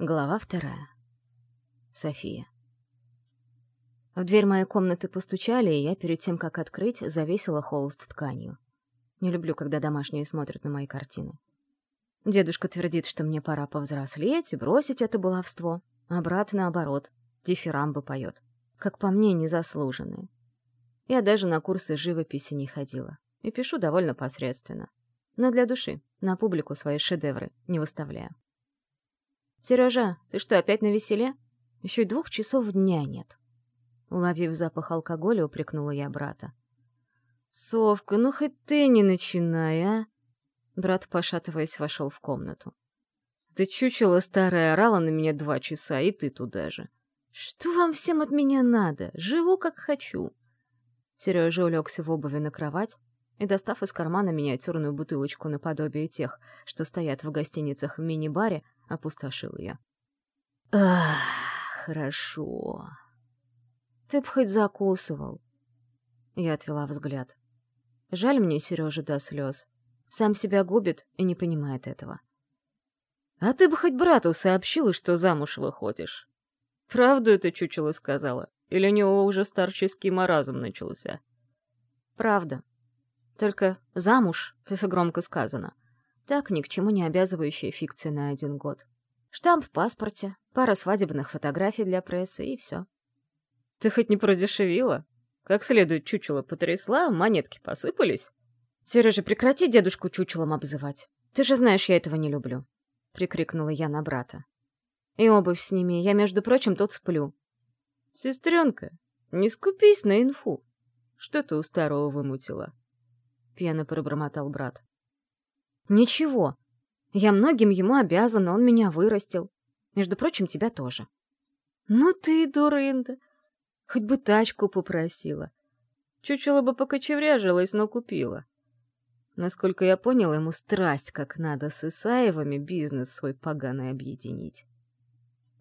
Глава вторая. София. В дверь моей комнаты постучали, и я перед тем, как открыть, завесила холст тканью. Не люблю, когда домашние смотрят на мои картины. Дедушка твердит, что мне пора повзрослеть и бросить это баловство, а брат, наоборот, дифирамбы поет. Как по мне, незаслуженные. Я даже на курсы живописи не ходила. И пишу довольно посредственно. Но для души, на публику свои шедевры не выставляю. «Сережа, ты что, опять на веселе? Еще двух часов дня нет». Уловив запах алкоголя, упрекнула я брата. «Совка, ну хоть ты не начинай, а!» Брат, пошатываясь, вошел в комнату. «Ты чучело старая орала на меня два часа, и ты туда же. Что вам всем от меня надо? Живу, как хочу!» Сережа улегся в обуви на кровать, и, достав из кармана миниатюрную бутылочку наподобие тех, что стоят в гостиницах в мини-баре, опустошил ее. «Ах, хорошо. Ты б хоть закусывал». Я отвела взгляд. Жаль мне Сережу до слез. Сам себя губит и не понимает этого. «А ты бы хоть брату сообщила, что замуж выходишь. Правду это чучело сказала? Или у него уже старческий маразм начался?» «Правда», только замуж, это громко сказано. Так ни к чему не обязывающая фикция на один год. Штамп в паспорте, пара свадебных фотографий для прессы и все. Ты хоть не продешевила? Как следует чучело потрясла, монетки посыпались? Сережа, прекрати дедушку чучелом обзывать. Ты же знаешь, я этого не люблю. Прикрикнула я на брата. И обувь сними, я, между прочим, тут сплю. Сестренка, не скупись на инфу. Что ты у старого вымутила? Пьяно пробормотал брат. «Ничего. Я многим ему обязан, он меня вырастил. Между прочим, тебя тоже». «Ну ты дурында. Хоть бы тачку попросила. Чучело бы покочевряжилась, но купила. Насколько я понял, ему страсть как надо с Исаевыми бизнес свой поганый объединить.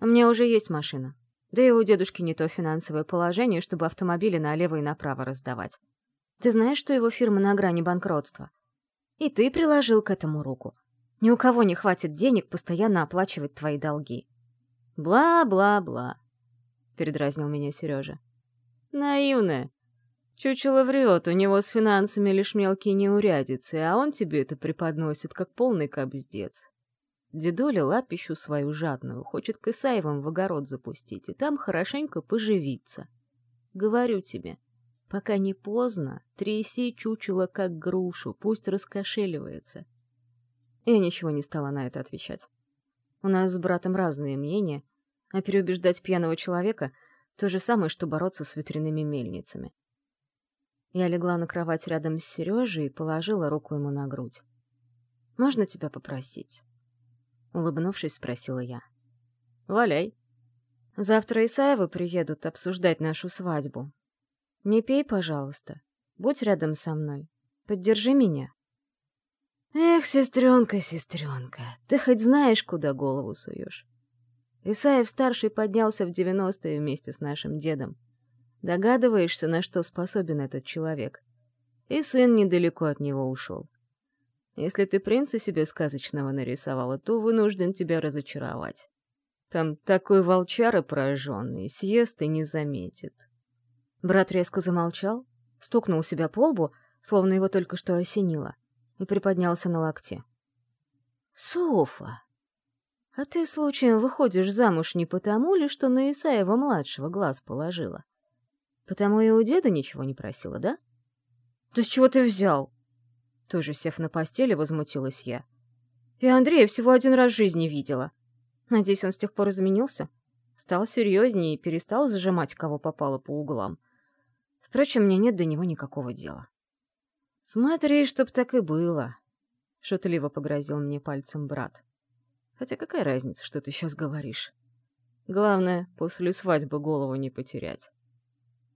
У меня уже есть машина. Да и у дедушки не то финансовое положение, чтобы автомобили налево и направо раздавать. Ты знаешь, что его фирма на грани банкротства? И ты приложил к этому руку. Ни у кого не хватит денег постоянно оплачивать твои долги. Бла-бла-бла, — передразнил меня Сережа. Наивная. Чучело врет, у него с финансами лишь мелкие неурядицы, а он тебе это преподносит, как полный кобздец. Дедуля лапищу свою жадную хочет к Исаевым в огород запустить и там хорошенько поживиться. Говорю тебе, Пока не поздно, тряси чучело как грушу, пусть раскошеливается. Я ничего не стала на это отвечать. У нас с братом разные мнения, а переубеждать пьяного человека — то же самое, что бороться с ветряными мельницами. Я легла на кровать рядом с Сережей и положила руку ему на грудь. «Можно тебя попросить?» Улыбнувшись, спросила я. «Валяй». «Завтра Исаевы приедут обсуждать нашу свадьбу, не пей, пожалуйста. Будь рядом со мной. Поддержи меня. Эх, сестренка, сестренка, ты хоть знаешь, куда голову суешь? Исаев-старший поднялся в девяностые вместе с нашим дедом. Догадываешься, на что способен этот человек? И сын недалеко от него ушел. Если ты принца себе сказочного нарисовала, то вынужден тебя разочаровать. Там такой волчара пораженный, съест и не заметит. Брат резко замолчал, стукнул себя по лбу, словно его только что осенило, и приподнялся на локте. «Софа, а ты случаем выходишь замуж не потому ли, что на Исаева-младшего глаз положила? Потому и у деда ничего не просила, да?» «Да с чего ты взял?» Тоже сев на постели, возмутилась я. «Я Андрея всего один раз в жизни видела. Надеюсь, он с тех пор изменился?» Стал серьезнее и перестал зажимать, кого попало по углам. Впрочем, мне нет до него никакого дела. «Смотри, чтоб так и было», — шутливо погрозил мне пальцем брат. «Хотя какая разница, что ты сейчас говоришь? Главное, после свадьбы голову не потерять.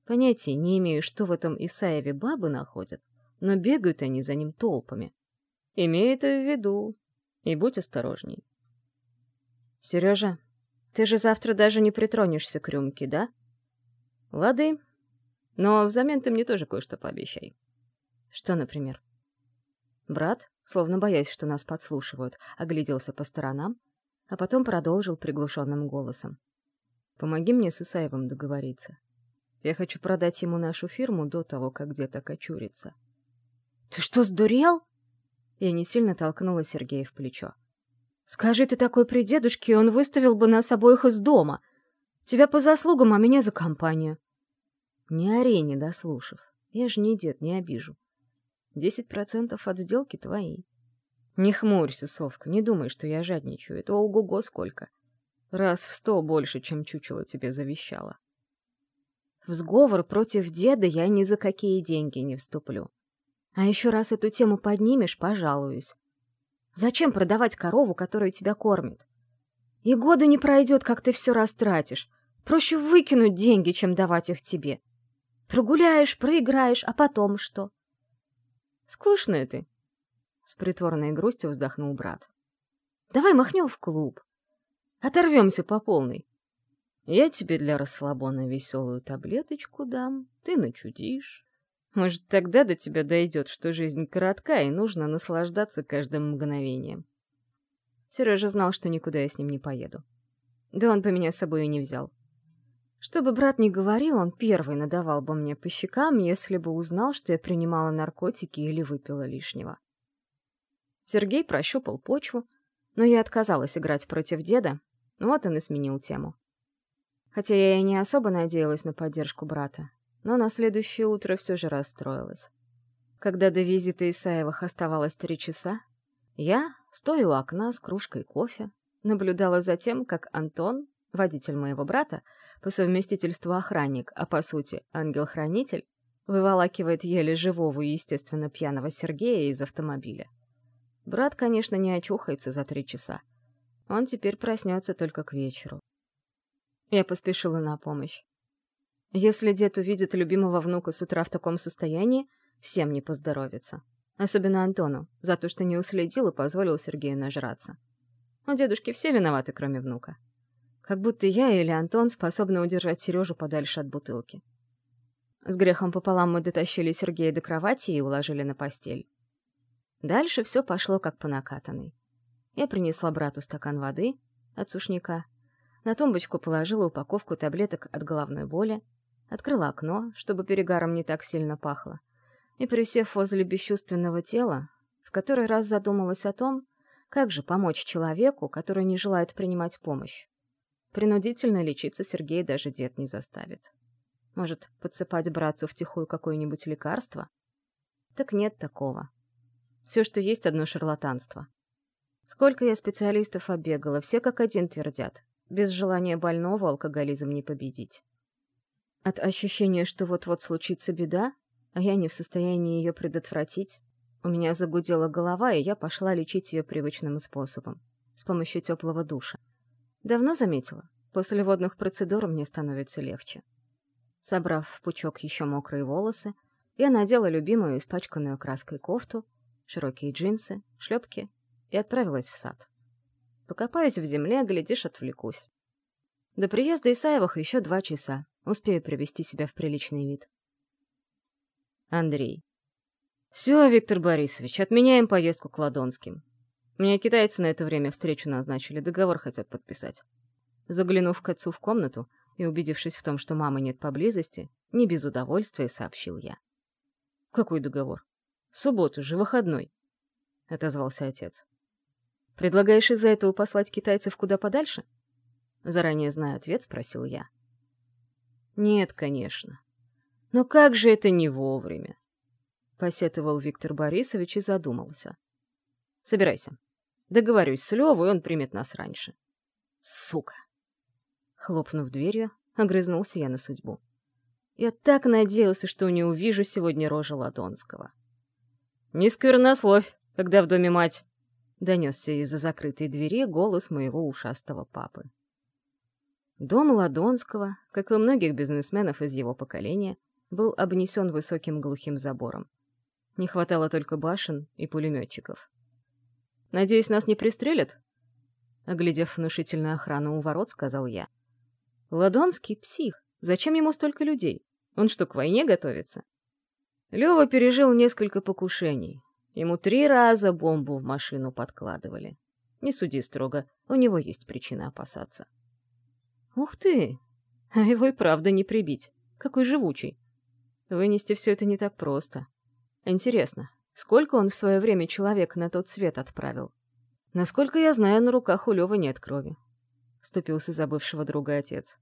Понятия не имею, что в этом Исаеве бабы находят, но бегают они за ним толпами. Имей это в виду и будь осторожней». «Сережа, ты же завтра даже не притронешься к рюмке, да?» «Лады», но взамен ты мне тоже кое-что пообещай. Что, например? Брат, словно боясь, что нас подслушивают, огляделся по сторонам, а потом продолжил приглушенным голосом. «Помоги мне с Исаевым договориться. Я хочу продать ему нашу фирму до того, как где-то окочурится». «Ты что, сдурел?» Я не сильно толкнула Сергея в плечо. «Скажи ты такой при дедушке, он выставил бы нас обоих из дома. Тебя по заслугам, а меня за компанию». «Не ори, не дослушав. Я же не дед, не обижу. Десять процентов от сделки твои. Не хмурься, совка, не думай, что я жадничаю. Это ого-го сколько. Раз в сто больше, чем чучело тебе завещало. В сговор против деда я ни за какие деньги не вступлю. А еще раз эту тему поднимешь, пожалуюсь. Зачем продавать корову, которая тебя кормит? И года не пройдет, как ты все растратишь. Проще выкинуть деньги, чем давать их тебе. Прогуляешь, проиграешь, а потом что? Скучная ты. С притворной грустью вздохнул брат. Давай махнем в клуб. Оторвемся по полной. Я тебе для расслабона веселую таблеточку дам, ты начудишь. Может, тогда до тебя дойдет, что жизнь коротка, и нужно наслаждаться каждым мгновением. Сережа знал, что никуда я с ним не поеду. Да он бы меня с собой и не взял. Что бы брат ни говорил, он первый надавал бы мне по щекам, если бы узнал, что я принимала наркотики или выпила лишнего. Сергей прощупал почву, но я отказалась играть против деда, вот он и сменил тему. Хотя я и не особо надеялась на поддержку брата, но на следующее утро все же расстроилась. Когда до визита Исаевых оставалось три часа, я, стоя у окна с кружкой кофе, наблюдала за тем, как Антон, водитель моего брата, по совместительству охранник, а по сути ангел-хранитель, выволакивает еле живого и, естественно, пьяного Сергея из автомобиля. Брат, конечно, не очухается за три часа. Он теперь проснется только к вечеру. Я поспешила на помощь. Если дед увидит любимого внука с утра в таком состоянии, всем не поздоровится. Особенно Антону, за то, что не уследил и позволил Сергею нажраться. У дедушки все виноваты, кроме внука. Как будто я или Антон способны удержать Сережу подальше от бутылки. С грехом пополам мы дотащили Сергея до кровати и уложили на постель. Дальше все пошло как по накатанной. Я принесла брату стакан воды от сушняка, на тумбочку положила упаковку таблеток от головной боли, открыла окно, чтобы перегаром не так сильно пахло, и, присев возле бесчувственного тела, в который раз задумалась о том, как же помочь человеку, который не желает принимать помощь. Принудительно лечиться Сергей даже дед не заставит. Может, подсыпать братцу втихую какое-нибудь лекарство? Так нет такого. Все, что есть, одно шарлатанство. Сколько я специалистов обегала, все как один твердят. Без желания больного алкоголизм не победить. От ощущения, что вот-вот случится беда, а я не в состоянии ее предотвратить, у меня загудела голова, и я пошла лечить ее привычным способом, с помощью теплого душа. Давно заметила, после водных процедур мне становится легче. Собрав в пучок еще мокрые волосы, я надела любимую испачканную краской кофту, широкие джинсы, шлепки и отправилась в сад. Покопаюсь в земле, глядишь, отвлекусь. До приезда Исаевых еще два часа. Успею привести себя в приличный вид. Андрей. Все, Виктор Борисович, отменяем поездку к Ладонским. Мне китайцы на это время встречу назначили, договор хотят подписать. Заглянув к отцу в комнату и убедившись в том, что мамы нет поблизости, не без удовольствия сообщил я. «Какой договор?» Субботу же, выходной», — отозвался отец. «Предлагаешь из-за этого послать китайцев куда подальше?» Заранее зная ответ, спросил я. «Нет, конечно. Но как же это не вовремя?» Посетовал Виктор Борисович и задумался. «Собирайся. Договорюсь с Левой, он примет нас раньше». «Сука!» Хлопнув дверью, огрызнулся я на судьбу. Я так надеялся, что не увижу сегодня рожи Ладонского. «Не сквернословь, когда в доме мать!» — донесся из-за закрытой двери голос моего ушастого папы. Дом Ладонского, как и многих бизнесменов из его поколения, был обнесен высоким глухим забором. Не хватало только башен и пулеметчиков. «Надеюсь, нас не пристрелят?» Оглядев внушительную охрану у ворот, сказал я. «Ладонский псих. Зачем ему столько людей? Он что, к войне готовится?» Лёва пережил несколько покушений. Ему три раза бомбу в машину подкладывали. Не суди строго, у него есть причина опасаться. Ух ты! А его и правда не прибить. Какой живучий. Вынести все это не так просто. Интересно, сколько он в свое время человек на тот свет отправил? Насколько я знаю, на руках у Лёвы нет крови. Вступился за бывшего друга отец.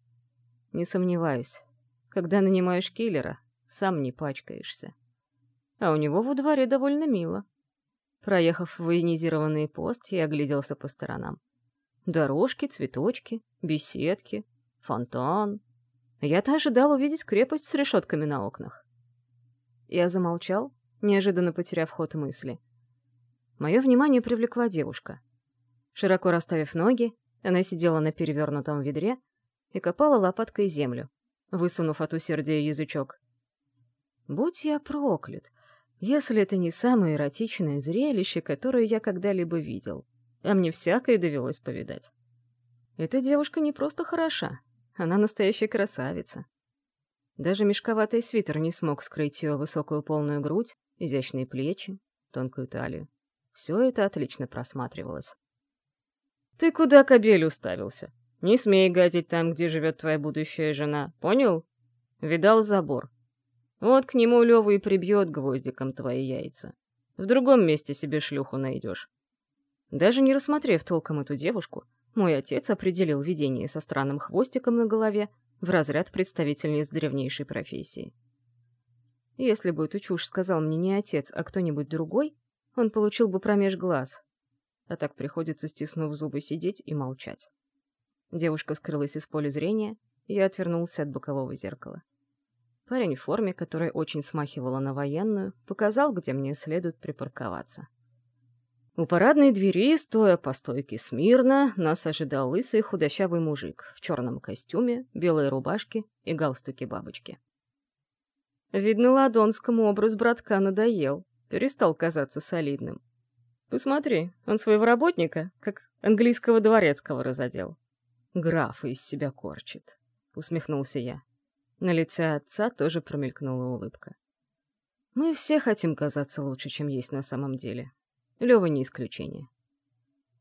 Не сомневаюсь. Когда нанимаешь киллера, сам не пачкаешься. А у него во дворе довольно мило. Проехав военизированный пост, я огляделся по сторонам. Дорожки, цветочки, беседки, фонтан. Я-то ожидал увидеть крепость с решетками на окнах. Я замолчал, неожиданно потеряв ход мысли. Мое внимание привлекла девушка. Широко расставив ноги, она сидела на перевернутом ведре и копала лопаткой землю, высунув от усердия язычок. Будь я проклят, если это не самое эротичное зрелище, которое я когда-либо видел, а мне всякое довелось повидать. Эта девушка не просто хороша, она настоящая красавица. Даже мешковатый свитер не смог скрыть ее высокую полную грудь, изящные плечи, тонкую талию. Все это отлично просматривалось. «Ты куда кобель уставился? Не смей гадить там, где живет твоя будущая жена, понял? Видал забор. Вот к нему Лёва и прибьет гвоздиком твои яйца. В другом месте себе шлюху найдешь. Даже не рассмотрев толком эту девушку, мой отец определил видение со странным хвостиком на голове в разряд представительниц древнейшей профессии. Если бы эту чушь сказал мне не отец, а кто-нибудь другой, он получил бы промеж глаз. А так приходится, стиснув зубы, сидеть и молчать. Девушка скрылась из поля зрения, и я отвернулся от бокового зеркала. Парень в форме, которая очень смахивала на военную, показал, где мне следует припарковаться. У парадной двери, стоя по стойке смирно, нас ожидал лысый худощавый мужик в черном костюме, белой рубашке и галстуке бабочки. Видно, ладонскому образ братка надоел, перестал казаться солидным. Посмотри, он своего работника, как английского дворецкого, разодел. Графа из себя корчит, усмехнулся я. На лице отца тоже промелькнула улыбка. Мы все хотим казаться лучше, чем есть на самом деле, Лёва не исключение.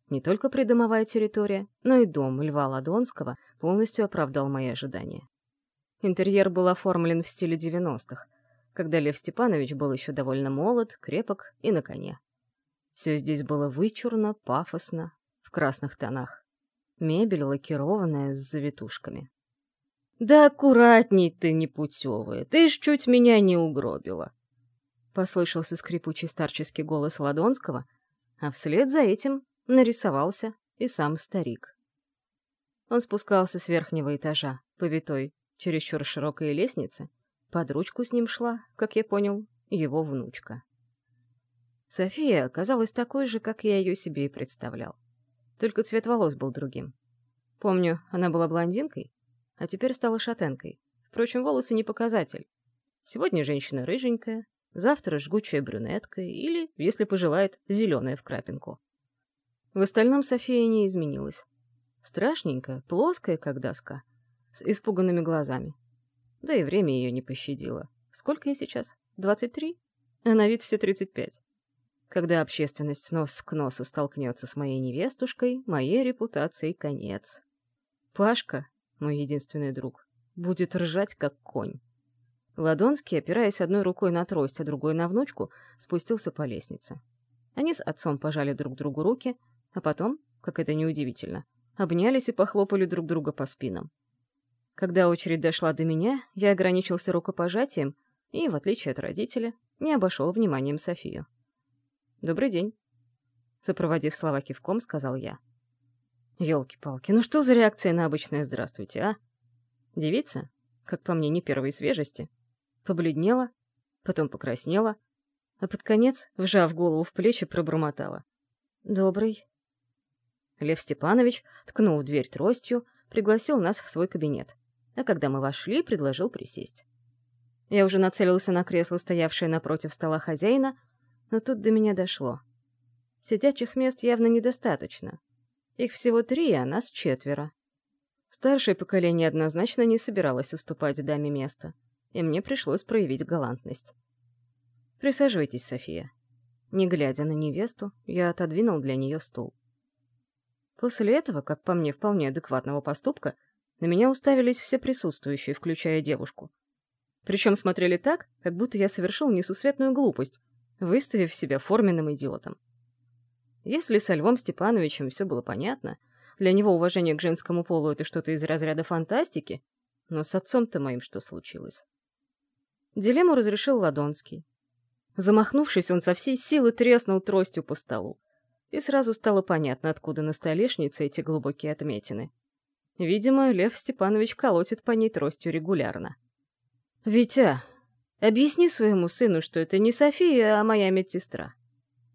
Не только придомовая территория, но и дом Льва Ладонского полностью оправдал мои ожидания. Интерьер был оформлен в стиле 90-х, когда Лев Степанович был еще довольно молод, крепок и на коне. Все здесь было вычурно, пафосно, в красных тонах. Мебель лакированная с завитушками. «Да аккуратней ты, непутевая, ты ж чуть меня не угробила!» Послышался скрипучий старческий голос Ладонского, а вслед за этим нарисовался и сам старик. Он спускался с верхнего этажа, по витой, чересчур широкой лестнице. Под ручку с ним шла, как я понял, его внучка. София оказалась такой же, как я ее себе и представлял. Только цвет волос был другим. Помню, она была блондинкой, а теперь стала шатенкой. Впрочем, волосы не показатель. Сегодня женщина рыженькая, завтра жгучая брюнетка или, если пожелает, зеленая в крапинку. В остальном София не изменилась. Страшненькая, плоская, как доска, с испуганными глазами. Да и время ее не пощадило. Сколько ей сейчас? 23? А на вид все 35. Когда общественность нос к носу столкнется с моей невестушкой, моей репутации конец. Пашка, мой единственный друг, будет ржать, как конь. Ладонский, опираясь одной рукой на трость, а другой на внучку, спустился по лестнице. Они с отцом пожали друг другу руки, а потом, как это неудивительно, обнялись и похлопали друг друга по спинам. Когда очередь дошла до меня, я ограничился рукопожатием и, в отличие от родителя, не обошел вниманием Софию. «Добрый день», — сопроводив слова кивком, сказал я. «Елки-палки, ну что за реакция на обычное «здравствуйте», а?» Девица, как по мне, не первой свежести, побледнела, потом покраснела, а под конец, вжав голову в плечи, пробормотала. «Добрый». Лев Степанович, ткнув дверь тростью, пригласил нас в свой кабинет, а когда мы вошли, предложил присесть. Я уже нацелился на кресло, стоявшее напротив стола хозяина, но тут до меня дошло. Сидячих мест явно недостаточно. Их всего три, а нас четверо. Старшее поколение однозначно не собиралось уступать даме место — и мне пришлось проявить галантность. «Присаживайтесь, София». Не глядя на невесту, я отодвинул для нее стул. После этого, как по мне, вполне адекватного поступка, на меня уставились все присутствующие, включая девушку. Причем смотрели так, как будто я совершил несусветную глупость, выставив себя форменным идиотом. Если со Львом Степановичем все было понятно, для него уважение к женскому полу — это что-то из разряда фантастики, но с отцом-то моим что случилось? Дилемму разрешил Ладонский. Замахнувшись, он со всей силы треснул тростью по столу. И сразу стало понятно, откуда на столешнице эти глубокие отметины. Видимо, Лев Степанович колотит по ней тростью регулярно. «Витя, объясни своему сыну, что это не София, а моя медсестра.